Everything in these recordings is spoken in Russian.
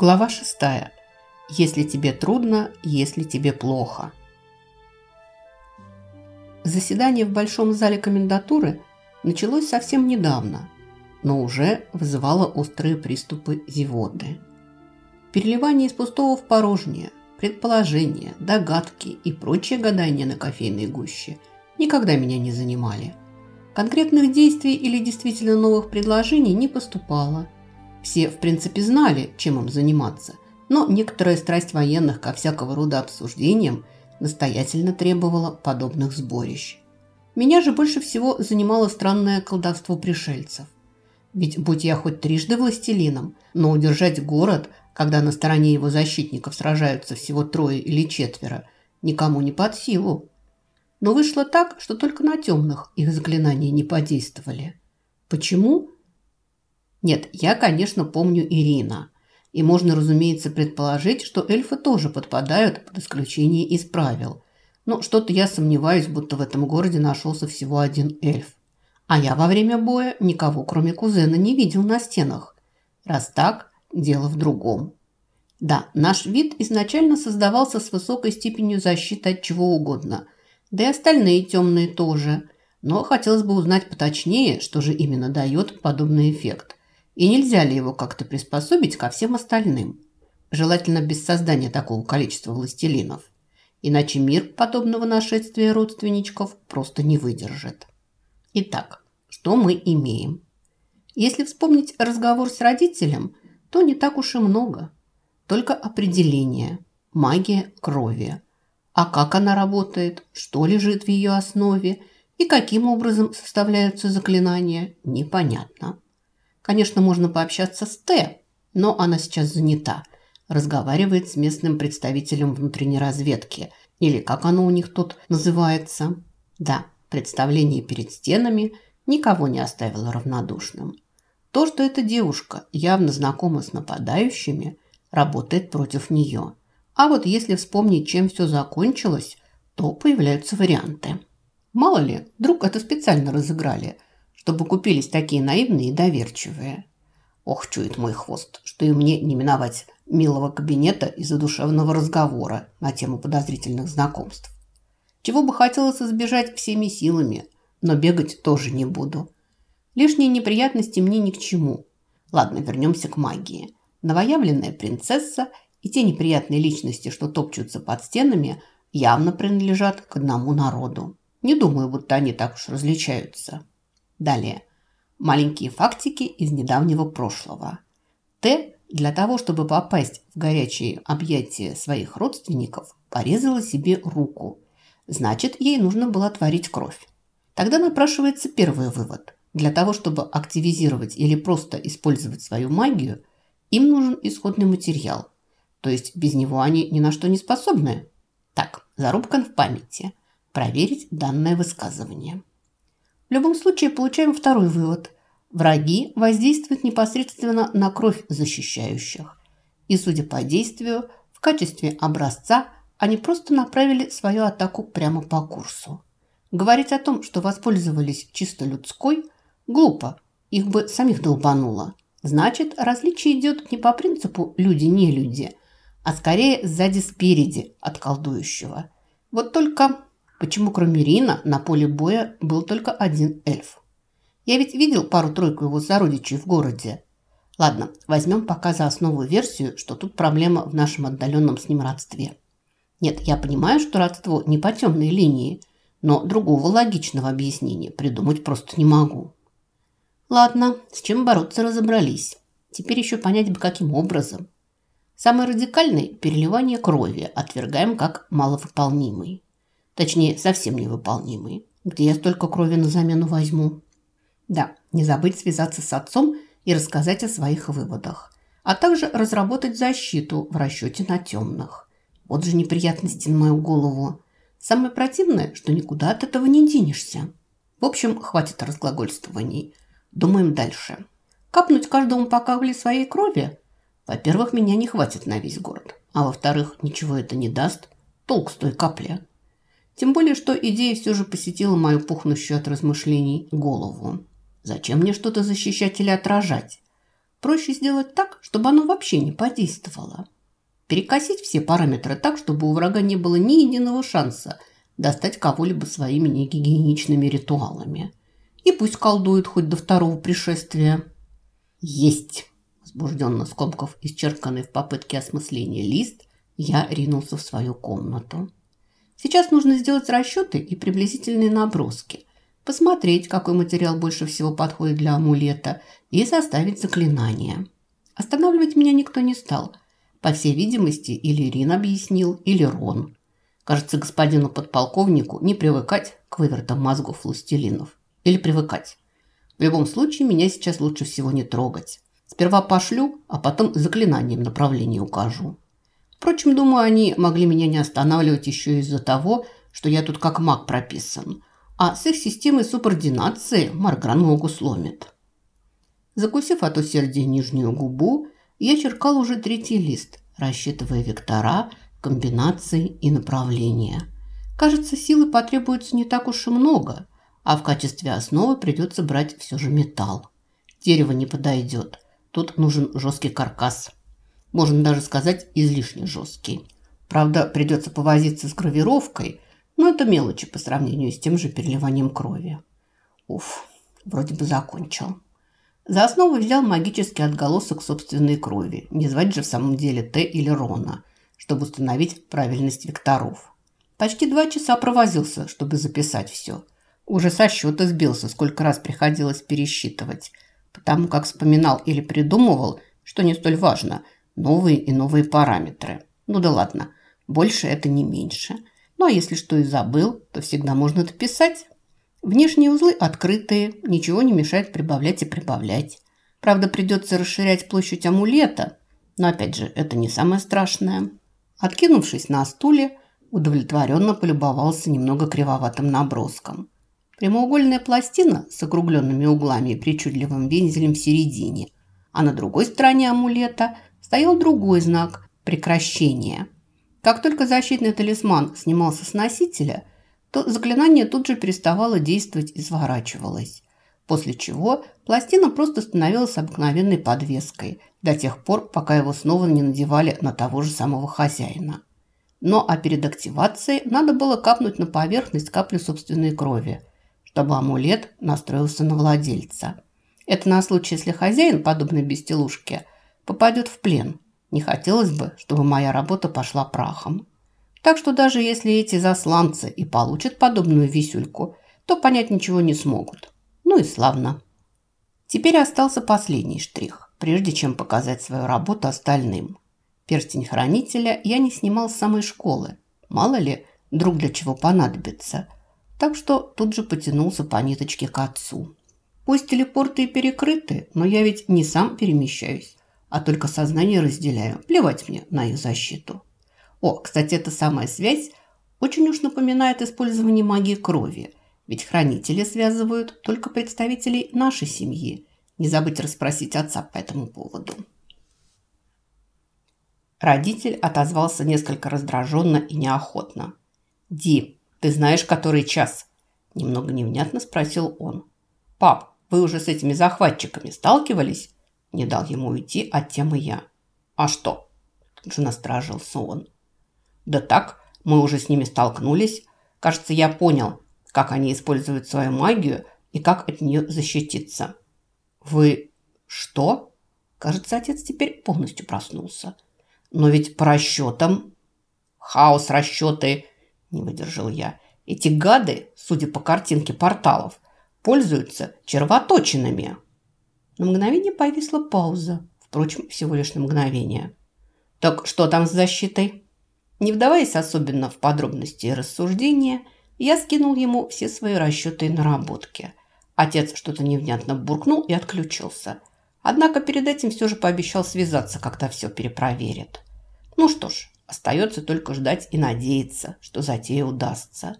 Глава шестая. Если тебе трудно, если тебе плохо. Заседание в большом зале комендатуры началось совсем недавно, но уже вызывало острые приступы зевоты. Переливание из пустого в порожнее, предположения, догадки и прочие гадания на кофейной гуще никогда меня не занимали. Конкретных действий или действительно новых предложений не поступало – все, в принципе, знали, чем им заниматься, но некоторая страсть военных ко всякого рода обсуждениям настоятельно требовала подобных сборищ. Меня же больше всего занимало странное колдовство пришельцев. Ведь будь я хоть трижды властелином, но удержать город, когда на стороне его защитников сражаются всего трое или четверо, никому не под силу. Но вышло так, что только на темных их заклинания не подействовали. Почему? Нет, я, конечно, помню Ирина. И можно, разумеется, предположить, что эльфы тоже подпадают под исключение из правил. Но что-то я сомневаюсь, будто в этом городе нашелся всего один эльф. А я во время боя никого, кроме кузена, не видел на стенах. Раз так, дело в другом. Да, наш вид изначально создавался с высокой степенью защиты от чего угодно. Да и остальные темные тоже. Но хотелось бы узнать поточнее, что же именно дает подобный эффект. И нельзя ли его как-то приспособить ко всем остальным? Желательно без создания такого количества властелинов. Иначе мир подобного нашествия родственничков просто не выдержит. Итак, что мы имеем? Если вспомнить разговор с родителем, то не так уж и много. Только определение. Магия крови. А как она работает, что лежит в ее основе и каким образом составляются заклинания, непонятно. Конечно, можно пообщаться с Т, но она сейчас занята. Разговаривает с местным представителем внутренней разведки. Или как оно у них тут называется. Да, представление перед стенами никого не оставило равнодушным. То, что эта девушка явно знакома с нападающими, работает против нее. А вот если вспомнить, чем все закончилось, то появляются варианты. Мало ли, вдруг это специально разыграли – чтобы купились такие наивные и доверчивые. Ох, чует мой хвост, что и мне не миновать милого кабинета из-за душевного разговора на тему подозрительных знакомств. Чего бы хотелось избежать всеми силами, но бегать тоже не буду. Лишние неприятности мне ни к чему. Ладно, вернемся к магии. Новоявленная принцесса и те неприятные личности, что топчутся под стенами, явно принадлежат к одному народу. Не думаю, будто они так уж различаются. Далее. Маленькие фактики из недавнего прошлого. Т для того, чтобы попасть в горячие объятия своих родственников, порезала себе руку. Значит, ей нужно было творить кровь. Тогда напрашивается первый вывод. Для того, чтобы активизировать или просто использовать свою магию, им нужен исходный материал. То есть без него они ни на что не способны. Так, зарубка в памяти. Проверить данное высказывание. В любом случае получаем второй вывод. Враги воздействуют непосредственно на кровь защищающих. И, судя по действию, в качестве образца они просто направили свою атаку прямо по курсу. Говорить о том, что воспользовались чисто людской, глупо. Их бы самих долбануло. Значит, различие идет не по принципу «люди-не люди», а скорее сзади-спереди от колдующего. Вот только Почему кроме Рина на поле боя был только один эльф? Я ведь видел пару-тройку его сородичей в городе. Ладно, возьмем пока за основу версию, что тут проблема в нашем отдаленном с ним родстве. Нет, я понимаю, что родство не по темной линии, но другого логичного объяснения придумать просто не могу. Ладно, с чем бороться разобрались. Теперь еще понять бы, каким образом. Самый радикальный – переливание крови отвергаем как маловыполнимый. Точнее, совсем невыполнимые. Где я столько крови на замену возьму? Да, не забыть связаться с отцом и рассказать о своих выводах. А также разработать защиту в расчете на темных. Вот же неприятности на мою голову. Самое противное, что никуда от этого не денешься. В общем, хватит разглагольствований. Думаем дальше. Капнуть каждому по капле своей крови? Во-первых, меня не хватит на весь город. А во-вторых, ничего это не даст. Толк с той капли. Тем более, что идея все же посетила мою пухнущую от размышлений голову. Зачем мне что-то защищать или отражать? Проще сделать так, чтобы оно вообще не подействовало. Перекосить все параметры так, чтобы у врага не было ни единого шанса достать кого-либо своими негигиеничными ритуалами. И пусть колдует хоть до второго пришествия. Есть! Возбужденно скомков исчерканный в попытке осмысления лист, я ринулся в свою комнату. Сейчас нужно сделать расчеты и приблизительные наброски, посмотреть, какой материал больше всего подходит для амулета, и составить заклинание. Останавливать меня никто не стал. По всей видимости, или Рин объяснил, или Рон. Кажется, господину подполковнику не привыкать к вывертам мозгов властелинов. Или привыкать. В любом случае, меня сейчас лучше всего не трогать. Сперва пошлю, а потом заклинанием направление укажу. Впрочем, думаю, они могли меня не останавливать еще из-за того, что я тут как маг прописан. А с их системой субординации Маргран ногу сломит. Закусив от усердия нижнюю губу, я черкал уже третий лист, рассчитывая вектора, комбинации и направления. Кажется, силы потребуется не так уж и много, а в качестве основы придется брать все же металл. Дерево не подойдет. Тут нужен жесткий каркас – можно даже сказать, излишне жесткий. Правда, придется повозиться с гравировкой, но это мелочи по сравнению с тем же переливанием крови. Уф, вроде бы закончил. За основу взял магический отголосок собственной крови. Не звать же в самом деле Т или Рона, чтобы установить правильность векторов. Почти два часа провозился, чтобы записать все. Уже со счета сбился, сколько раз приходилось пересчитывать. Потому как вспоминал или придумывал, что не столь важно – новые и новые параметры. Ну да ладно, больше это не меньше. Ну а если что и забыл, то всегда можно дописать. Внешние узлы открытые, ничего не мешает прибавлять и прибавлять. Правда, придется расширять площадь амулета, но опять же, это не самое страшное. Откинувшись на стуле, удовлетворенно полюбовался немного кривоватым наброском. Прямоугольная пластина с округленными углами и причудливым вензелем в середине, а на другой стороне амулета – стоял другой знак – прекращение. Как только защитный талисман снимался с носителя, то заклинание тут же переставало действовать и сворачивалось. После чего пластина просто становилась обыкновенной подвеской до тех пор, пока его снова не надевали на того же самого хозяина. Но а перед активацией надо было капнуть на поверхность каплю собственной крови, чтобы амулет настроился на владельца. Это на случай, если хозяин подобной безделушки – попадет в плен. Не хотелось бы, чтобы моя работа пошла прахом. Так что даже если эти засланцы и получат подобную висюльку, то понять ничего не смогут. Ну и славно. Теперь остался последний штрих, прежде чем показать свою работу остальным. Перстень хранителя я не снимал с самой школы. Мало ли, друг для чего понадобится. Так что тут же потянулся по ниточке к отцу. Пусть телепорты и перекрыты, но я ведь не сам перемещаюсь а только сознание разделяю. Плевать мне на их защиту. О, кстати, эта самая связь очень уж напоминает использование магии крови, ведь хранители связывают только представителей нашей семьи. Не забыть расспросить отца по этому поводу. Родитель отозвался несколько раздраженно и неохотно. «Ди, ты знаешь, который час?» Немного невнятно спросил он. «Пап, вы уже с этими захватчиками сталкивались?» Не дал ему уйти от темы я. «А что?» Тут же насторожился он. «Да так, мы уже с ними столкнулись. Кажется, я понял, как они используют свою магию и как от нее защититься». «Вы что?» Кажется, отец теперь полностью проснулся. «Но ведь по расчетам...» «Хаос расчеты!» – не выдержал я. «Эти гады, судя по картинке порталов, пользуются червоточинами». На мгновение повисла пауза. Впрочем, всего лишь на мгновение. «Так что там с защитой?» Не вдаваясь особенно в подробности и рассуждения, я скинул ему все свои расчеты и наработки. Отец что-то невнятно буркнул и отключился. Однако перед этим все же пообещал связаться, когда все перепроверит. Ну что ж, остается только ждать и надеяться, что затея удастся.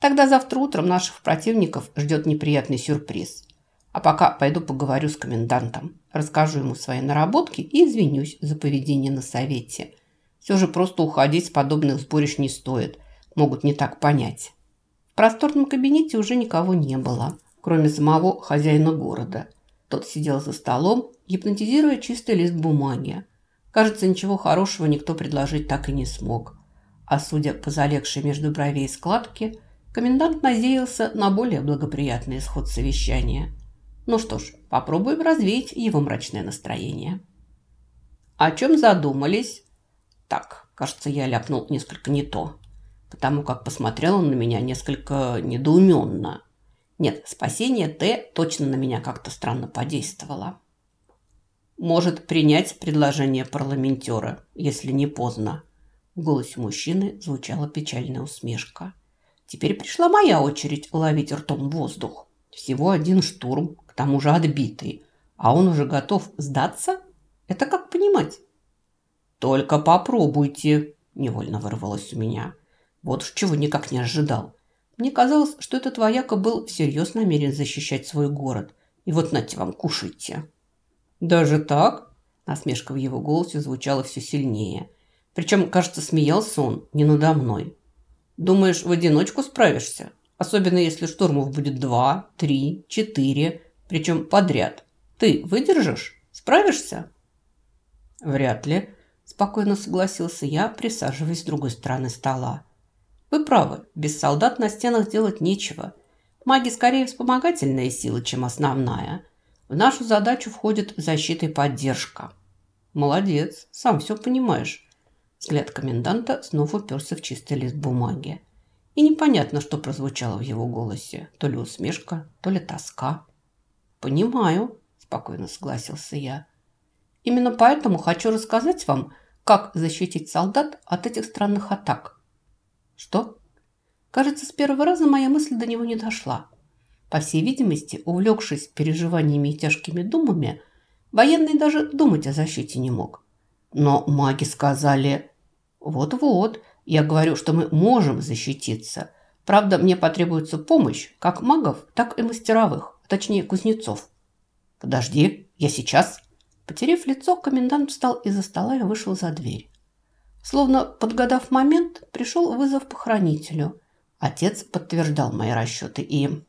Тогда завтра утром наших противников ждет неприятный сюрприз – а пока пойду поговорю с комендантом, расскажу ему свои наработки и извинюсь за поведение на совете. Все же просто уходить с подобных сборищ не стоит, могут не так понять. просторном кабинете уже никого не было, кроме самого хозяина города. Тот сидел за столом, гипнотизируя чистый лист бумаги. Кажется, ничего хорошего никто предложить так и не смог. А судя по залегшей между бровей складке, комендант надеялся на более благоприятный исход совещания. Ну что ж, попробуем развеять его мрачное настроение. «О чем задумались?» «Так, кажется, я ляпнул несколько не то, потому как посмотрел он на меня несколько недоуменно. Нет, спасение Т точно на меня как-то странно подействовало» может принять предложение парламентера, если не поздно. В голосе мужчины звучала печальная усмешка. Теперь пришла моя очередь ловить ртом воздух. Всего один штурм, тому же отбитый. А он уже готов сдаться? Это как понимать? «Только попробуйте», – невольно вырвалось у меня. Вот уж чего никак не ожидал. Мне казалось, что этот вояка был всерьез намерен защищать свой город. И вот нате вам, кушайте. «Даже так?» Насмешка в его голосе звучала все сильнее. Причем, кажется, смеялся он не надо мной. «Думаешь, в одиночку справишься? Особенно если штурмов будет два, три, четыре, причем подряд. Ты выдержишь? Справишься?» «Вряд ли», – спокойно согласился я, присаживаясь с другой стороны стола. «Вы правы, без солдат на стенах делать нечего. Маги скорее вспомогательная сила, чем основная. В нашу задачу входит защита и поддержка. Молодец, сам все понимаешь. Взгляд коменданта снова уперся в чистый лист бумаги. И непонятно, что прозвучало в его голосе. То ли усмешка, то ли тоска. «Понимаю», – спокойно согласился я. «Именно поэтому хочу рассказать вам, как защитить солдат от этих странных атак». «Что?» Кажется, с первого раза моя мысль до него не дошла. По всей видимости, увлекшись переживаниями и тяжкими думами, военный даже думать о защите не мог. Но маги сказали, вот-вот, я говорю, что мы можем защититься. Правда, мне потребуется помощь как магов, так и мастеровых, точнее кузнецов. Подожди, я сейчас. Потерев лицо, комендант встал из-за стола и вышел за дверь. Словно подгадав момент, пришел вызов по хранителю. Отец подтверждал мои расчеты и